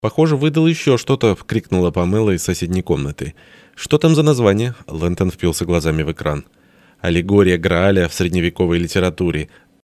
«Похоже, выдал еще что-то», — крикнула Памела из соседней комнаты. «Что там за название?» — Лэнтон впился глазами в экран. «Аллегория Грааля в средневековой литературе.